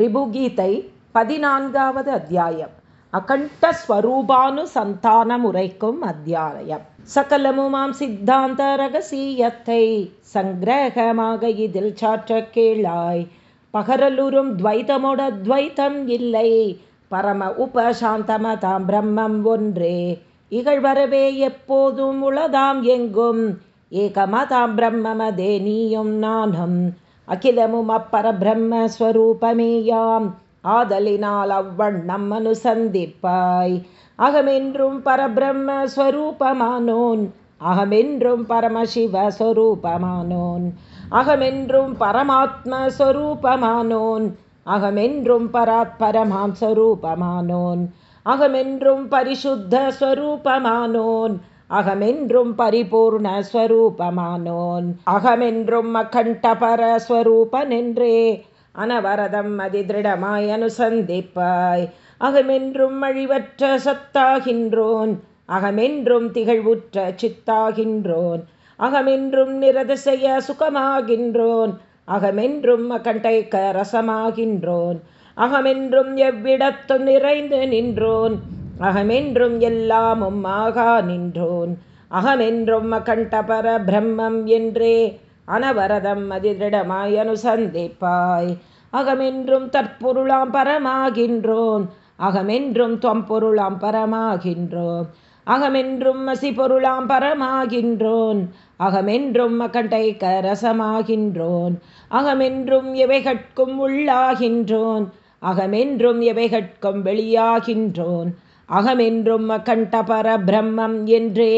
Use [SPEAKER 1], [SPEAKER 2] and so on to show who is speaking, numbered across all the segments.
[SPEAKER 1] ரிபுகீதை பதினான்காவது அத்தியாயம். அகண்ட அகண்டஸ்வரூபானுசந்தானம் உரைக்கும் அத்தியாயம். சகலமுமாம் சித்தாந்த ரகசியத்தை சங்கிரகமாக இதில் சாற்ற கேளாய். பகரலுறும் துவைதமோட துவைத்தம் இல்லை. பரம உபசாந்தமதாம் பிரம்மம் ஒன்றே. இகழ்வரவே எப்போதும் உளதாம் எங்கும். ஏகமதாம் பிரம்மமதே நீயும் நானும். அகிலமும் அப்பரபிரம்மஸ்வரூபமேயாம் ஆதலினால் அவ்வண்ணம் அனுசந்திப்பாய் அகமென்றும் பரபிரம்மஸ்வரூபமானோன் அகமென்றும் பரமசிவஸ்வரூபமானோன் அகமென்றும் பரமாத்மஸ்வரூபமானோன் அகமென்றும் பராத்பரமாம் ஸ்வரூபமானோன் அகமென்றும் பரிசுத்த ஸ்வரூபமானோன் அகமென்றும் பரிபூர்ண ஸ்வரூபமானோன். அகமென்றும் அகண்டபரஸ்வரூபனென்றே அனவரதம் அதிதிருடமாய் அனுசந்திப்பாய். அகமென்றும் அழிவற்ற சத்தாகின்றோன். அகமென்றும் திகழ்வுற்ற சித்தாகின்றோன். அகமென்றும் நிரதசைய சுகமாகின்றோன். அகமென்றும் அகண்டைக்க ரசமாகின்றோன். அகமென்றும் எவ்விடத்து நிறைந்து நின்றோன். அகமென்றும் எல்லாமும் ஆகா நின்றோன். அகமென்றும் அகண்டபர பிரம்மம் என்றே அனவரதம் அதிரிடமாய் அனுசந்திப்பாய். அகமென்றும் தற்பொருளாம் பரமாகின்றோன். அகமென்றும் தொம்பொருளாம் பரமாகின்றோம் அகமென்றும் அசி பொருளாம் பரமாகின்றோன். அகமென்றும் அகண்டைக்க ரசமாகின்றோன். அகமென்றும் எவைகட்கும் உள்ளாகின்றோன். அகமென்றும் எவைகட்கும் வெளியாகின்றோன். அகமென்றும் அகண்டபர பிரம்மம் என்றே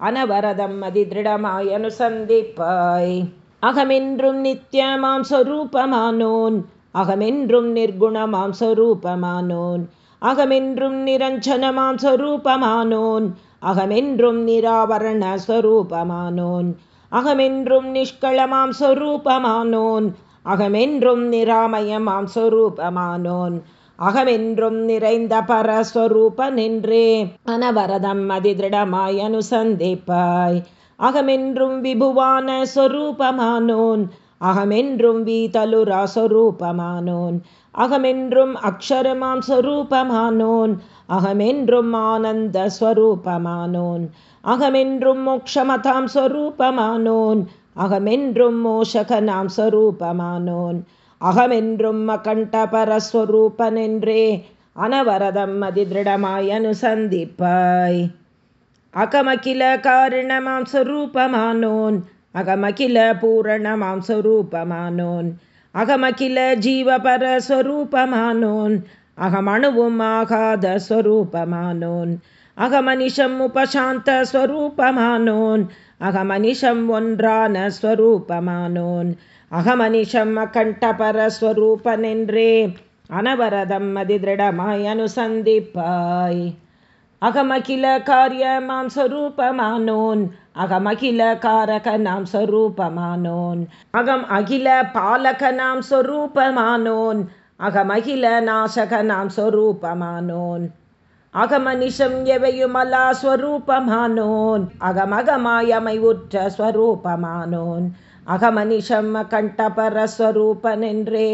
[SPEAKER 1] அனவரதம் அதிதிருடமாய் அனுசந்திப்பாய். அகமென்றும் நித்தியமாம் சொரூபமானோன் அகமென்றும் நிர்குணமாம் சொரூபமானோன் அகமென்றும் நிரஞ்சனமாம் சொரூபமானோன் அகமென்றும் நிராவரண ஸ்வரூபமானோன் அகமென்றும் நிஷ்களமாம் சொரூபமானோன் அகமென்றும் நிராமயமாம் சொரூபமானோன் அகமென்றும் நிறைந்த பரஸ்வரூபனென்றே அனவரதம் அதிதிருடமாய் அனுசந்திப்பாய். அகமென்றும் விபுவான சொரூபமானோன் அகமென்றும் வீதலுரா சொரூபமானோன். அகமென்றும் அக்ஷரமாம் சொரூபமானோன் அகமென்றும் ஆனந்த ஸ்வரூபமானோன். அகமென்றும் மோக்ஷமதாம் ஸ்வரூபமானோன் அகமென்றும் மோஷகனாம் ஸ்வரூபமானோன் அகமென்றும் அகண்டபரஸ்வரூபனென்றே அனவரதம் அதிதிருடமாய் அனுசந்திப்பாய். அகமகில காரணமாம் சொரூபமானோன் அகமகில பூரணமாம் சொரூபமானோன் அகமகில ஜீவபர ஸ்வரூபமானோன் அகமணுவும் ஆகாத ஸ்வரூபமானோன் அகமனிஷம் உபசாந்த ஸ்வரூபமானோன் அகமனிஷம் ஒன்றான ஸ்வரூபமானோன் அகமனிஷம் அகண்டபரஸ்வரூபனென்றே அனவரதம் அதிதிருடமாய் அனுசந்திப்பாய். அகமகில காரியமாம் ஸ்வரூபமானோன் அகமகில காரக நாம் ஸ்வரூபமானோன். அகம் அகில பாலக நாம் ஸ்வரூபமானோன் அகமகில நாசக நாம் ஸ்வரூபமானோன். அகமனிஷம் எவையுமலா ஸ்வரூபமானோன் அகமகமாயமை உற்ற ஸ்வரூபமானோன். அகமனிஷம் கண்டபரஸ்வரூபனென்றே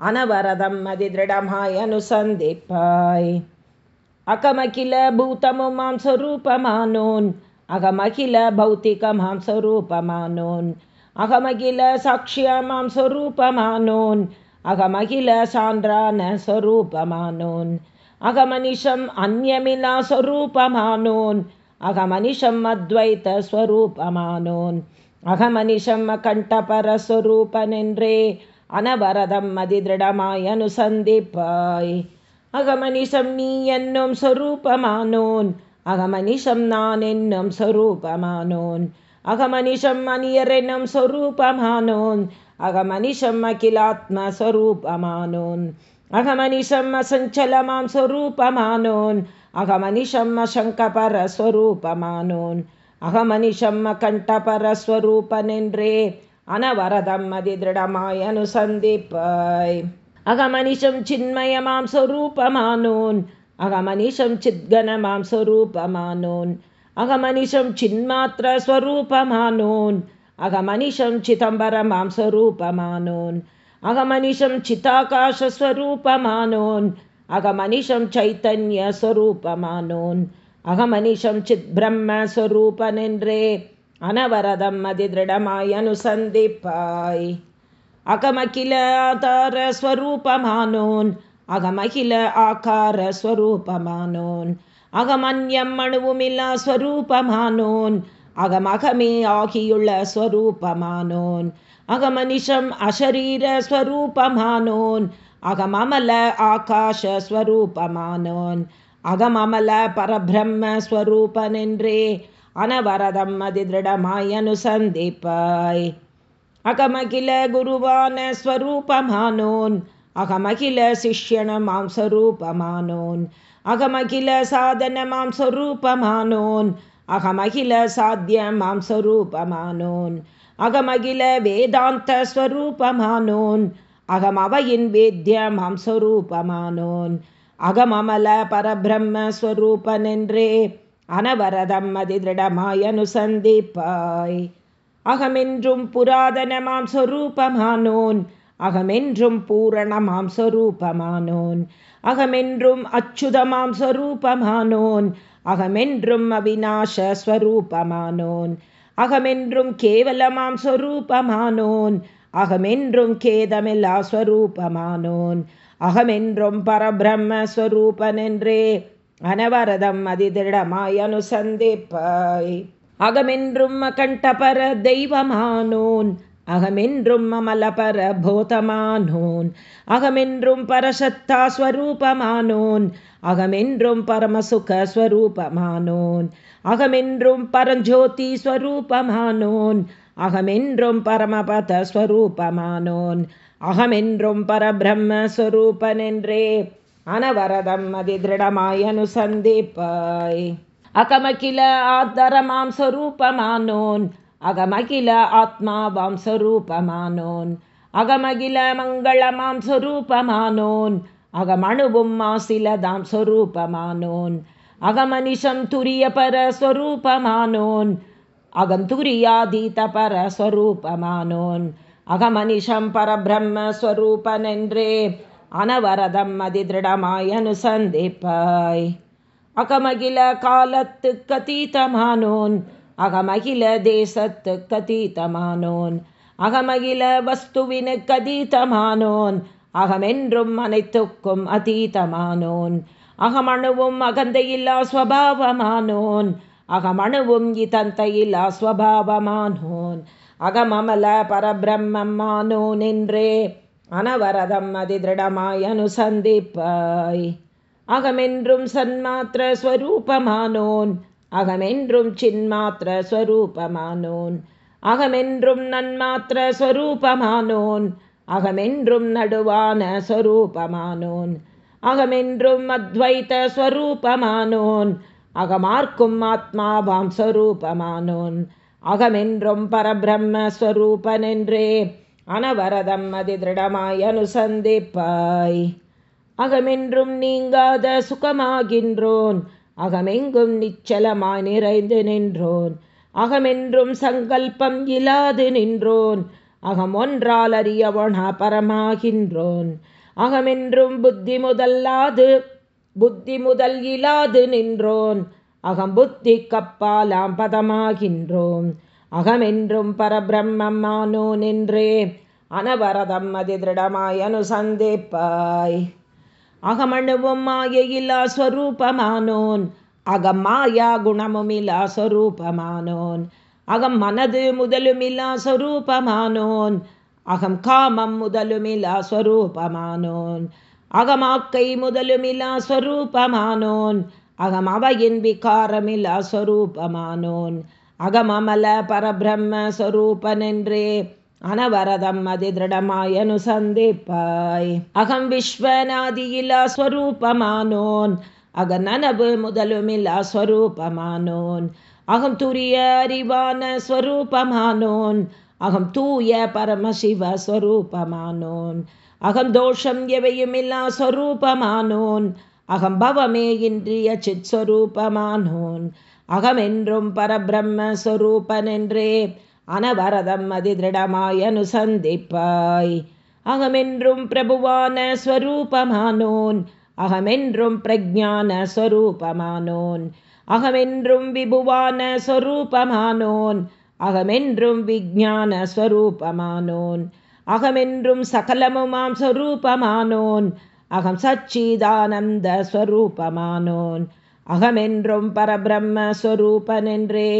[SPEAKER 1] அனவரதம் அதிதிருடமாய் அனுசந்திப்பாய் அகமகில பூதமுமாம் ஸ்வரூபமானோன் அகமகில பௌத்திகமாம் ஸ்வரூபமானோன் அகமகில சாட்சியமாம் ஸ்வரூபமானோன் அகமகில சான்றான ஸ்வரூபமானோன் அகமனிஷம் அந்யமிலா ஸ்வரூபமானோன் அகமனிஷம் அத்வைத ஸ்வரூபமானோன் அகமனிஷம் அகண்டபரஸ்வரூபனென்றே அனவரதம் அதிதிருடமாய் அனுசந்திப்பாய் அகமனிஷம் நீ என்னும் சொரூபமானோன் அகமனிஷம் நான் என்னும் சொரூபமானோன் அகமனிஷம் அனியர் என்னும் சொரூபமானோன் அகமனிஷம் அகிலாத்மஸ்வரூபமானோன் அகமனிஷம் அசஞ்சலமாம் சொரூபமானோன் அகமனிஷம் அசங்கபரஸ்வரூபமானோன் அகமனிஷம் அகண்டபரஸ்வரூபனென்றே அனவரதம் அதிதிருடமாய் அனுசந்திப்பாய் அகமனிஷம் சின்மயமாம் சொரூபமானோன் அகமனிஷம் சித்கனமாம் சொரூபமானோன் அகமனிஷம் சின்மாத்திர ஸ்வரூபமானோன் அகமனிஷம் சிதம்பரமாம் ஸ்வரூபமானோன் अगमनिशं चिताकाशस्वरूपमानोन् अगमनिशं चैतन्यस्वरूपमानोन् அகமனிஷம் चिब्रह्म स्वरूपे अनवरम् अड् अनुसन्धिपय् अगमखिलस्वरूपमानोन् अगम आकार स्वोन् अगमन् यम् अनुमस्वरूपमानोन् ஸ்வரூபமானோன் आग्युलस्वरूपमानोन् अगमनिशम् ஸ்வரூபமானோன் स्वरूपोन् अगमल आकाश स्वरूपन् அகமமல பரபிரம்ம ஸ்வரூபனென்றே அனவரதம் அதிதிருடமாய் அனுசந்திப்பாய் அகமகில குருவான ஸ்வரூபமானோன் அகமகில சிஷ்யணமாம் ஸ்வரூபமானோன் அகமகில சாதன மாம் சொரூபமானோன் அகமகில சாத்திய மாம் சொரூபமானோன் அகமகில வேதாந்த ஸ்வரூபமானோன் அகமவையின் வேத்திய மாம் சொரூபமானோன் அகமமல பரபிரம்மஸ்வரூபனென்றே அனவரதம் அதிதிருடமாய் அனுசந்திப்பாய். அகமென்றும் புராதனமாம் சொரூபமானோன் அகமென்றும் பூரணமாம் சொரூபமானோன். அகமென்றும் அச்சுதமாம் சொரூபமானோன் அகமென்றும் அவிநாசஸ்வரூபமானோன் அகமென்றும் கேவலமாம் சொரூபமானோன் அகமென்றும் கேதமில்லா ஸ்வரூபமானோன். அகமென்றும் பரபிரம்மஸ்வரூபனென்றே அனவரதம் அதிதிடமாய் அனுசந்திப்பாய் அகமென்றும் கண்டபர தெய்வமானோன் அகமென்றும் அமலபர போதமானோன் அகமென்றும் பரசத்தா ஸ்வரூபமானோன் அகமென்றும் பரமசுக ஸ்வரூபமானோன் அகமென்றும் பரஞ்சோதி ஸ்வரூபமானோன் அகமென்றும் பரமபத ஸ்வரூபமானோன் அகமென்றும் பரபிரம்மஸ்வரூபனென்றே அனவரதம் அதிதிருடமாய் அனுசந்திப்பாய். அகமகில ஆத்தரமாம் ஸ்வரூபமானோன் அகமகில ஆத்மாவாம் சொரூபமானோன் அகமகில மங்களமாம் சொரூபமானோன் அகமணுவும் மாசிலதாம் சொரூபமானோன் அகமனிஷம் துரிய பர ஸ்வரூபமானோன் அகம் துரியாதீத பர ஸ்வரூபமானோன் அகமனிஷம் பரபிரம்மஸ்வரூபனென்றே அனவரதம் அதிதிருடமாய் அனுசந்திப்பாய். அகமகில காலத்து கதீதமானோன் அகமகில தேசத்து கதீதமானோன் அகமகில வஸ்துவினு கதீதமானோன் அகமென்றும் அனைத்துக்கும் அதீதமானோன் அகமணுவும் அகந்தையில்லா ஸ்வபாவமானோன் அகமணுவும் இதந்தையில்லா ஸ்வபாவமானோன் அகமமல பரபிரம்மமானோன் என்றே அனவரதம் அதிதிருடமாய் அனுசந்திப்பாய் அகமென்றும் சன்மாத்திர ஸ்வரூபமானோன் அகமென்றும் சின்மாத்திர ஸ்வரூபமானோன் அகமென்றும் நன்மாத்திர ஸ்வரூபமானோன் அகமென்றும் நடுவான ஸ்வரூபமானோன் அகமென்றும் அத்வைத ஸ்வரூபமானோன் அகமார்க்கும் ஆத்மாவாம் ஸ்வரூபமானோன் அகமென்றும் பரபிரம்மஸ்வரூபனென்றே அனவரதம் அதிதிருடமாய் அனுசந்திப்பாய். அகமென்றும் நீங்காத சுகமாகின்றோன் அகமெங்கும் நிச்சலமாய் நிறைந்து நின்றோன். அகமென்றும் சங்கல்பம் இல்லாது நின்றோன் அகம் ஒன்றால் அறியவனா பரமாகின்றோன். அகமென்றும் புத்தி முதல்லாது புத்தி முதல் இலாது நின்றோன் அகம்புத்தி கப்பாலாம் பதமாகின்றோம். அகமென்றும் பரபிரம்மமானோ நின்றே அனவரதம் அதிதிருடமாய் அனுசந்தேப்பாய். அகமணுவும் மாயையில்லா ஸ்வரூபமானோன் அகம் மாயா குணமுமில்லா ஸ்வரூபமானோன் அகம் மனது முதலுமில்லா ஸ்வரூபமானோன் அகம் காமம் முதலுமில்லா ஸ்வரூபமானோன் அகமாக்கை முதலுமில்லா ஸ்வரூபமானோன் அகம் அவையின் விகாரமில்லா அகமமல பரபிரம்ம ஸ்வரூபனென்றே அனவரதம் அதிதிருடமாய் அனுசந்திப்பாய் அகம் விஸ்வநாதியிலா ஸ்வரூபமானோன் அகநனவு முதலுமில்லா ஸ்வரூபமானோன் அகம் துரிய அறிவான ஸ்வரூபமானோன். அகம் தூய பரமசிவ ஸ்வரூபமானோன். அகம் தோஷம் எவையுமில்லா ஸ்வரூபமானோன் அகம் பவமே இன்றிய சித் ஸ்வரூபமானோன் அகமென்றும் பரபிரம்மஸ்வரூபனென்றே அனவரதம் அதிதிருடமாய் அனுசந்திப்பாய் அகமென்றும் பிரபுவான ஸ்வரூபமானோன் அகமென்றும் பிரஜான ஸ்வரூபமானோன் அகமென்றும் விபுவான ஸ்வரூபமானோன் அகமென்றும் விஜான ஸ்வரூபமானோன் அகமென்றும் சகலமுமாம் ஸ்வரூபமானோன் அகம் சச்சிதானந்த ஸ்வரூபமானோன் அகமென்றும் பரபிரம்மஸ்வரூபனென்றே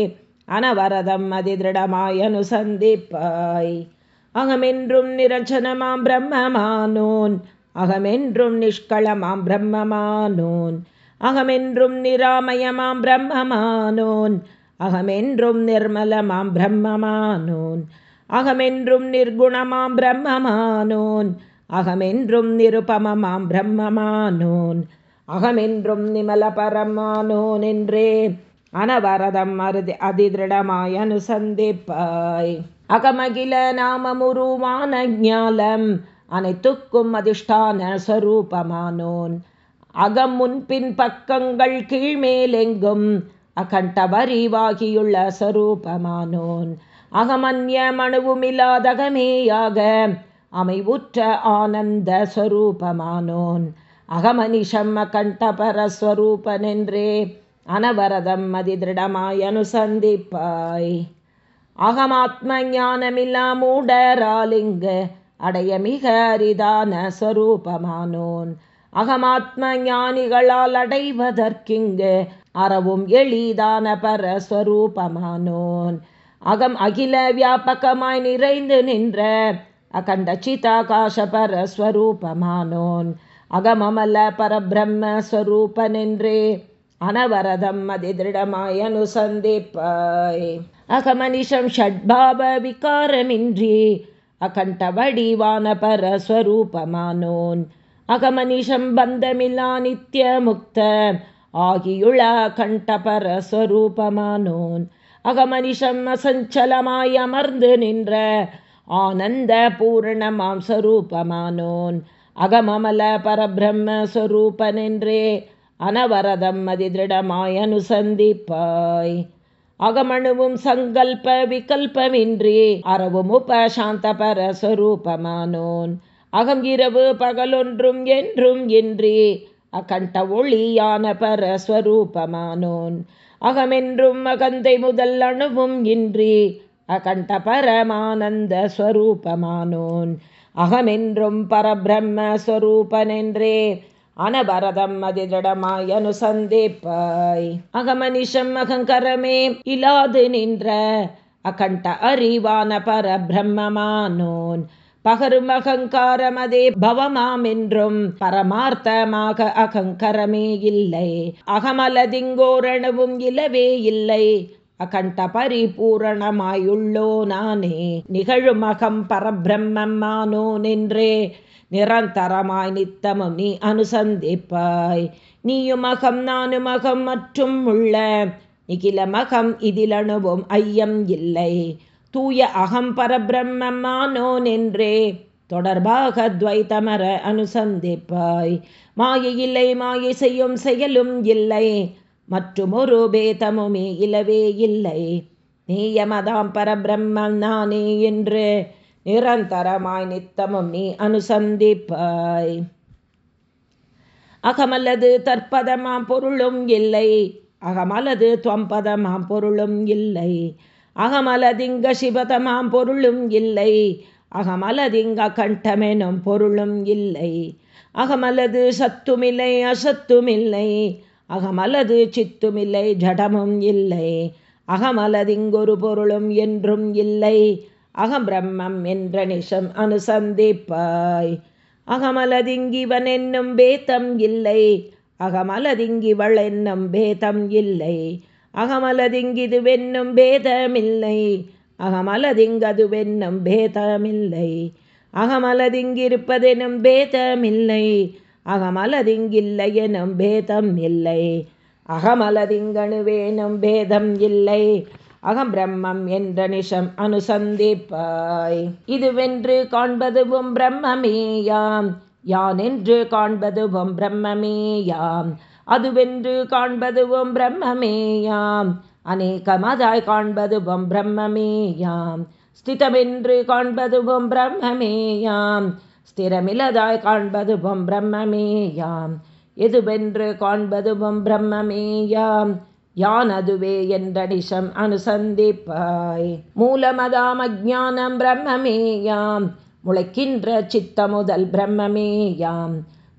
[SPEAKER 1] அனவரதம் அதிதிருடமாய் அனுசந்திப்பாய் அகமென்றும் நிரஞ்சனமாம் பிரம்மமானோன். அகமென்றும் நிஷ்களமாம் பிரம்மமானோன். அகமென்றும் நிராமயமாம் பிரம்மமானோன். அகமென்றும் நிர்மலமாம் பிரம்மமானோன். அகமென்றும் நிர்குணமாம் பிரம்மமானோன். அகமென்றும் நிருபமமாம் பிரம்மமானோன் அகமென்றும் நிமல பரமானோன் என்றே அனவரதம் அருதி அதிதிருடமாய் அனுசந்திப்பாய். அகமகில நாமமுருவான ஞாலம் அனைத்துக்கும் அதிஷ்டான ஸ்வரூபமானோன் அகம் முன்பின் பக்கங்கள் கீழ்மேலெங்கும் அகண்டவரிவாகியுள்ள ஸ்வரூபமானோன் அகமன்ய மனுவுமில்லாதகமேயாக அமைவுற்ற ஆனந்த ஸ்வரூபமானோன் அகமனிஷம் அகண்டபரஸ்வரூபனென்றே அனவரதம் அதிதிருடமாய் அனுசந்திப்பாய். அகமாத்ம ஞானமில்லா மூடராலிங்கு அடைய மிக அரிதான ஸ்வரூபமானோன் அகமாத்ம ஞானிகளால் அடைவதற்கிங்கு அறவும் எளிதான பரஸ்வரூபமானோன். அகம் அகில வியாபகமாய் நிறைந்து நின்ற அகண்டச்சிதாகாசபரஸ்வரூபமானோன். சிதாகாச அகமமல பரபிரம்மஸ்வரூபனென்றே அனவரதம் அதிதிருடமாய் அனுசந்திப்பாய் அகமனிஷம் ஷட்பாப விகாரமின்றி அகண்ட வடிவான பரஸ்வரூபமானோன் அகமனிஷம் பந்தமில்லா நித்திய முக்த ஆகியுள கண்ட பரஸ்வரூபமானோன் அகமனிஷம் அசஞ்சலமாய் அமர்ந்து நின்ற ஆனந்த பூரணமாம் ஸ்வரூபமானோன் அகமமல பரபிரம்மஸ்வரூபனென்றே அனவரதம் அதிதிருடமாய் அனுசந்திப்பாய் அகமணுவும் சங்கல்ப விகல்பமின்றி அறவும் உபசாந்த பரஸ்வரூபமானோன் அகம் இரவு பகலொன்றும் என்றும் இன்றி அகண்ட ஒளியான பரஸ்வரூபமானோன். அகமென்றும் அகந்தை முதல் அணுவும் இன்றி அகண்ட பரமானந்த ஸ்வரூபமானோன் அகமென்றும் பரபிரம்மஸ்வரூபனென்றே அனபரதம் அதிதிடமாய் அனுசந்திப்பாய் அகமனிஷம் அகங்கரமே இலாது நின்ற அகண்ட அறிவான பரபிரம்மமானோன். பகரும் அகங்காரமதே பவமாம் என்றும் பரமார்த்தமாக அகங்கரமே இல்லை. அகமலதிங்கோரணவும் இலவே இல்லை. அகண்ட பரிபூரணமாயுள்ளோ நானே நிகழும் அகம் பரபிரம்மமானோ நின்றே நிரந்தரமாய் நித்தமும் நீ அனுசந்திப்பாய். நீயும் அகம் நானும் அகம் மற்றும் உள்ள நிகிலமகம் இதில் அணுவும் ஐயம் இல்லை. தூய அகம் பரபிரம்மமானோன் நின்றே தொடர்பாக துவைத்தமர அனுசந்திப்பாய். மாயை இல்லை மாயை செய்யும் செயலும் இல்லை. மற்றும் ஒரு பேதமுமே இலவே இல்லை. நீயமதாம் பரபிரம்மம் நானே என்று நிரந்தரமாய் நித்தமும் நீ அனுசந்திப்பாய். அகமல்லது தற்பதமாம் பொருளும் இல்லை. அகமலது துவம்பதமாம் பொருளும் இல்லை. அகமலதிங்க சிவதமாம் பொருளும் இல்லை. அகமலதிங்க கண்டமெனும் பொருளும் இல்லை. அகமலது சத்துமில்லை அசத்துமில்லை. அகமலது சித்துமில்லை ஜடமும் இல்லை. அகமலதிங்கொரு பொருளும் என்றும் இல்லை. அகம் பிரம்மம் என்ற நிஷம் அனுசந்திப்பாய். அகமலதிங்கிவன் என்னும் பேதம் இல்லை. அகமலதிங்கிவள் என்னும் பேதம் இல்லை. அகமலதிங்கிதுவென்னும் பேதமில்லை. அகமலதிங்கதுவென்னும் பேதமில்லை. அகமலதிங்கிருப்பதெனும் பேதமில்லை. அகமலதிங்கில்லை எனும் பேதம் இல்லை. அகமலதிங்கணுவேனும் பேதம் இல்லை. அகம் பிரம்மம் என்ற நிஷம் அனுசந்திப்பாய். இதுவென்று காண்பதுவும் பிரம்மமேயாம். யான் என்று காண்பதுவும் பிரம்மமேயாம். அதுவென்று காண்பதுவும் பிரம்மமேயாம். அநேகமதாய் காண்பதுவும் பிரம்மமேயாம். ஸ்திதமென்று காண்பதுவும் பிரம்மமேயாம். ஸ்திரமிலதாய் காண்பதுபம் பிரம்மமேயாம். எதுவென்று காண்பதுபம் பிரம்மமேயாம்? யான் அதுவே என்றடிஷம் அனுசந்திப்பாய். மூலமதாம் அஜானம் பிரம்மமேயாம். முளைக்கின்ற சித்த முதல் பிரம்மமேயாம்.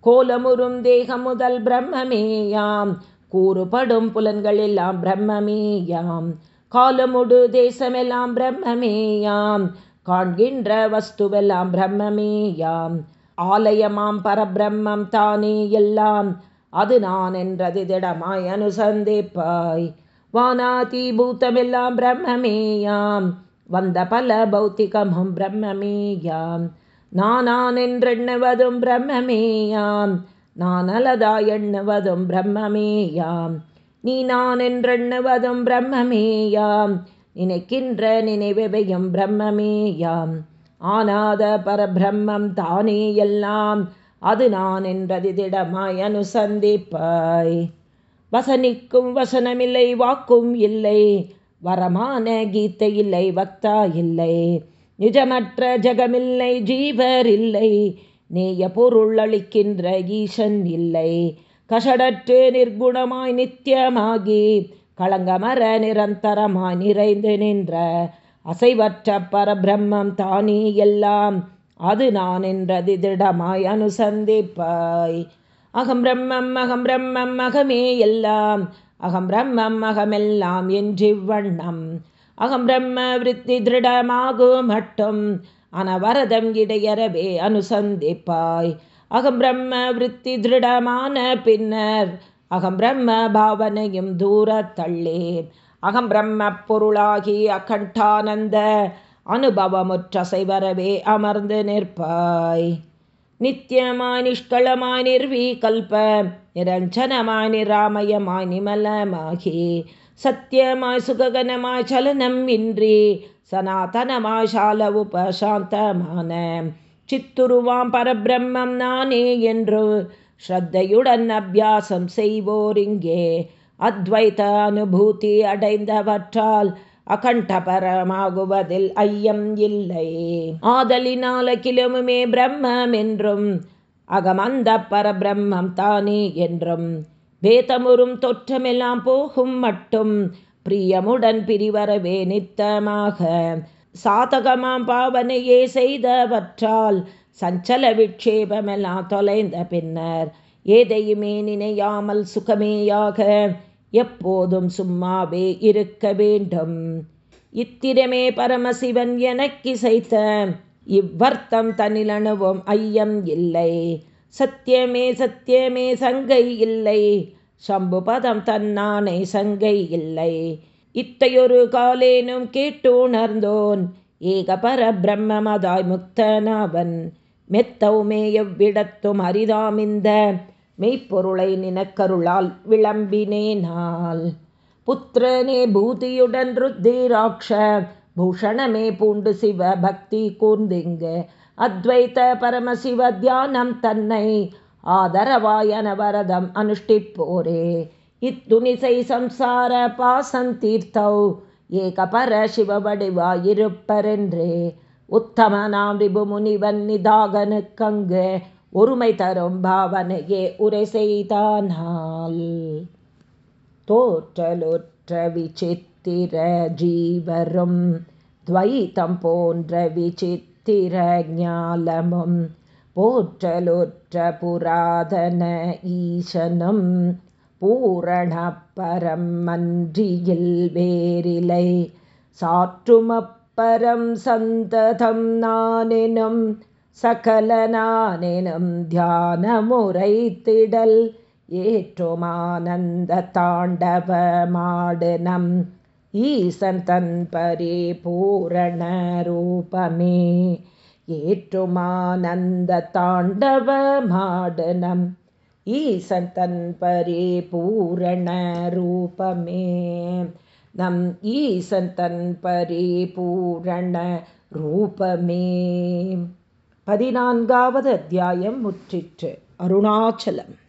[SPEAKER 1] கோலமுறும் தேகம் முதல் பிரம்மமேயாம். கூறுபடும் புலன்கள் எல்லாம் பிரம்மமேயாம். காலமுடு தேசமெல்லாம் பிரம்மமேயாம். காண்கின்ற வஸ்துவெல்லாம் பிரம்மமேயாம். ஆலயமாம் பரபிரம்மம் தானே எல்லாம். அது நான் என்றது திடமாய் அனுசந்திப்பாய். வானாதி பூத்தமெல்லாம் பிரம்மமேயாம். வந்த பல பௌத்திகமும் பிரம்மமேயாம். நானான் என்றெண்ணுவதும் பிரம்மமேயாம். நான் அலதா எண்ணுவதும் பிரம்மமேயாம். நீ நான் என்றெண்ணுவதும் பிரம்மமேயாம். நினைக்கின்ற நினைவையும் பிரம்மமேயாம். ஆனாத பரபிரம்மம் தானே எல்லாம் அது நான் என்றது திடமாய் அனுசந்திப்பாய். வசனிக்கும் வசனமில்லை வாக்கும் இல்லை வரமான கீதை இல்லை வக்தா இல்லை. நிஜமற்ற ஜகமில்லை ஜீவர் இல்லை நேய பொருள் அளிக்கின்ற ஈசன் இல்லை. கஷடற்று நிர்குணமாய் நித்தியமாகி களங்கமர நிரந்தரமாய் நிறைந்து நின்ற அசைவற்ற பரபிரம்மம் தானே எல்லாம். அது நான் என்றது திடமாய் அனுசந்திப்பாய். அகம் பிரம்மம் அகம் பிரம்மம் அகமே எல்லாம். அகம் பிரம்மம் அகமெல்லாம் என்றிவ்வண்ணம் அகம் பிரம்ம விருத்தி திருடமாகும் மட்டும். அனவரதம் இடையறவே அனுசந்திப்பாய். அகம் பிரம்ம விருத்தி திருடமான பின்னர் அகம் பிரம்ம பாவனையும் தூரத்தள்ளேன் அகம் பிரம்ம பொருளாகி அகண்டானந்த அனுபவமுற்றசைவரவே அமர்ந்து நிற்பாய். நித்தியமாய் நிஷ்களமாய் நிர்வீ கல்ப நிரஞ்சனமாய் நிராமயமாய் நிமலமாகி. சத்தியமாய் சுககனமாய் சலனம் இன்றி சனாதனமாய் சால உபசாந்தமான சித்துருவாம் பரபிரம்மம் நானே என்று ஸ்ரத்தையுடன் அபியாசம் செய்வோரிங்கே அத்வைத அனுபூதி அடைந்தவற்றால் அகண்டபரமாகுவதில் ஐயம் இல்லை ஆதலினால கிளமுமே பிரம்மம் என்றும் அகமந்த பரபிரம்மம் தானே என்றும் வேதமுறும் தொற்றமெல்லாம் போகும் மட்டும் பிரியமுடன் பிரிவரவே நித்தமாக சாதகமாம் பாவனையே செய்தவற்றால் சஞ்சல விட்சேபமெல்லாம் தொலைந்த பின்னர் ஏதையுமே நினையாமல் சுகமேயாக எப்போதும் சும்மாவே இருக்க வேண்டும். இத்திரமே பரமசிவன் எனக்கிசைத்த இவ்வர்த்தம் தனிலணுவும் ஐயம் இல்லை. சத்தியமே சத்தியமே சங்கை இல்லை. சம்புபதம் தன்னானை சங்கை இல்லை. இத்தையொரு காலேனும் கேட்டு உணர்ந்தோன். ஏக பர பிரம்மமதாய் முக்தனவன். மெத்தவுமே எவ்விடத்தும் அரிதாமிந்த மெய்ப்பொருளை நினக்கருளால் விளம்பினேனால். புத்திரனே பூதியுடன் ருத்திராட்ச பூஷணமே பூண்டு சிவ பக்தி கூர்ந்திங்கு. அத்வைத்த பரமசிவ தியானம் தன்னை ஆதரவாயன வரதம் அனுஷ்டிப்போரே. இத்துணிசை சம்சார பாசம் தீர்த்தௌ ஏகபர சிவவடிவாயிருப்பரென்றே உத்தமனாம் ரிபு முனிவன் நிதாகனுக்கங்கு ஒருமை தரும் பாவனையே உரை செய்தானால் தோற்றலுற்ற விசித்திர ஜீவரும் துவைத்தம் போன்ற விசித்திர ஞாலமும் போற்றலுற்ற புராதன ஈசனும் பூரண பரம் மன்றியில் வேரிலை சாற்றுமப் சந்ததம் நானெனும் சகல நானெனும் தியான முறைத்திடல் ஏற்றுமானந்த தாண்டவ மாடுனம் ஈசன் தன் பரிபூரண ரூபமே ஏற்றுமானந்த தாண்டவ மாடனம் ஈசன் தன் பரிபூரண ரூபமே நம் ஈசன் தன் பரிபூரண ரூபமே. பதினான்காவது அத்தியாயம் முற்றிற்று. அருணாச்சலம்.